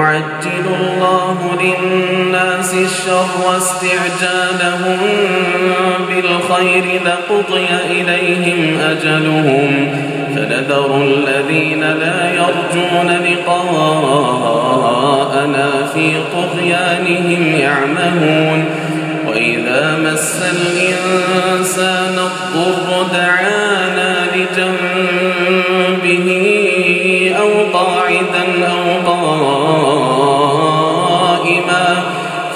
يعجل الله للناس الشر استعجالهم بالخير لقضي إليهم أجلهم فنذر الذين لا يرجون لقاءنا في طغيانهم يعمهون وإذا مس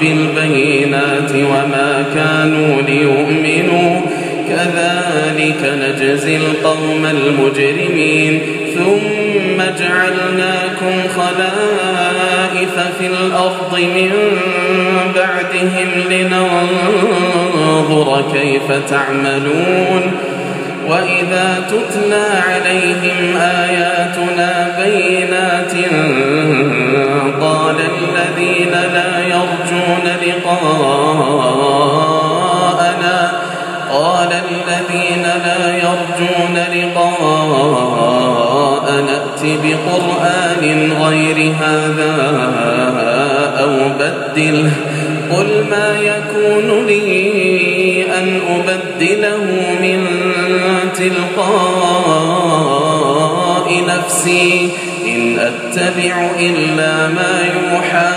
بالبينات وما كانوا ليؤمنوا. كذلك نجزي القوم المجرمين. ثم جعلناكم خلائف في الأرض من بعدهم لننظر كيف تعملون. وإذا تتلى عليهم آياتنا بينات قال الذين لا يرجون لقاءنا قال الذين لا يرجون لقاء نأت بقرآن غير هذا أو بدله قل ما يكون لي أن أبدله من تلقاء نفسي إن أتبع إلا ما يوحى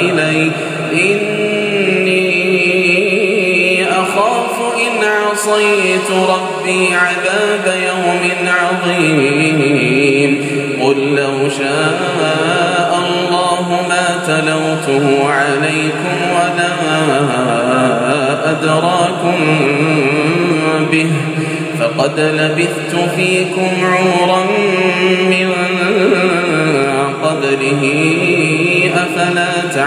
إلي. إني أخاف إن عصيت ربي عذاب يوم عظيم. قل لو شاء الله ما تلوته عليكم ولا أدراكم به. فقد لبثت فيكم عورا من قبله. أفلا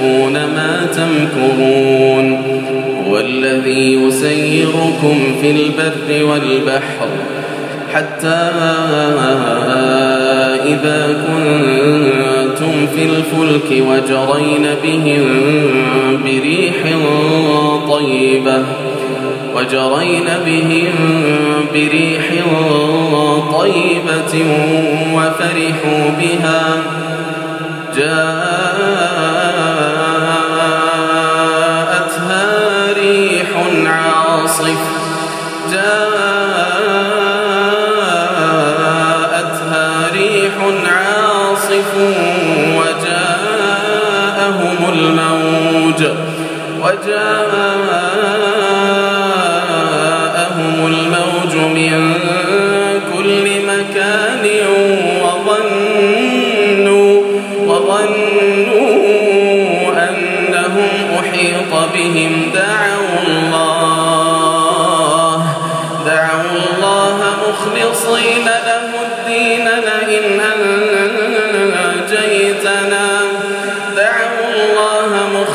يكتبون ما تمكرون والذي يسيركم في البر والبحر حتى إذا كنتم في الفلك وجرين بهم بريح طيبة وجرين بهم بريح طيبة وفرحوا بها جاءتها ريح عاصف وجاءهم الموج وجاءهم الموج من كل مكان وظنوا وظنوا أنهم أحيط بهم دعوا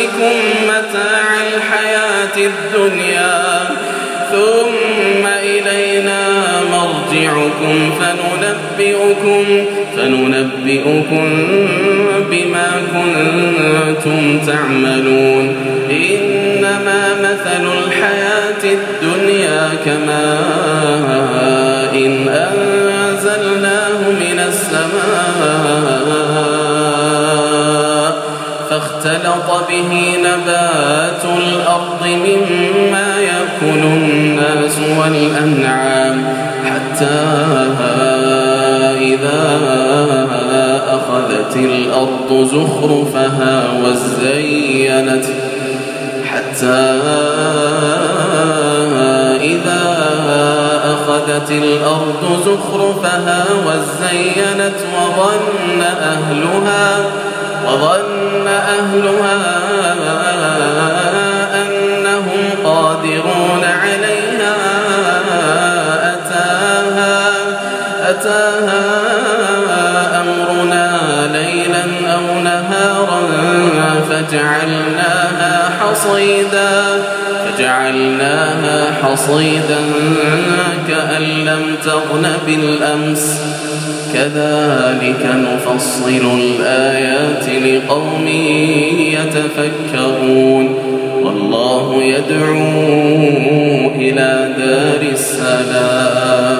أنفسكم متاع الحياة الدنيا ثم إلينا مرجعكم فننبئكم فننبئكم بما كنتم تعملون. إنما مثل الحياة الدنيا كماء إن أنزلناه من السماء. فاختلط به نبات الأرض مما يأكل الناس والأنعام حتى إذا أخذت الأرض زخرفها وزينت حتى إذا أخذت الأرض زخرفها وزينت وظن أهلها وظن أهلها أنهم قادرون عليها. أتاها أتاها أمرنا ليلا أو نهارا فجعلناها حصيدا. فجعلناها حصيدا كأن لم تغن بالأمس. كذلك نفصل الآيات لقوم يتفكرون. والله يدعو إلى دار السلام.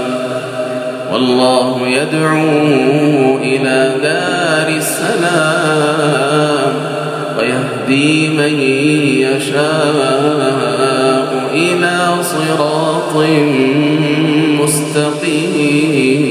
والله يدعو إلى دار السلام. ويهدي من يشاء. إلى صراط مستقيم.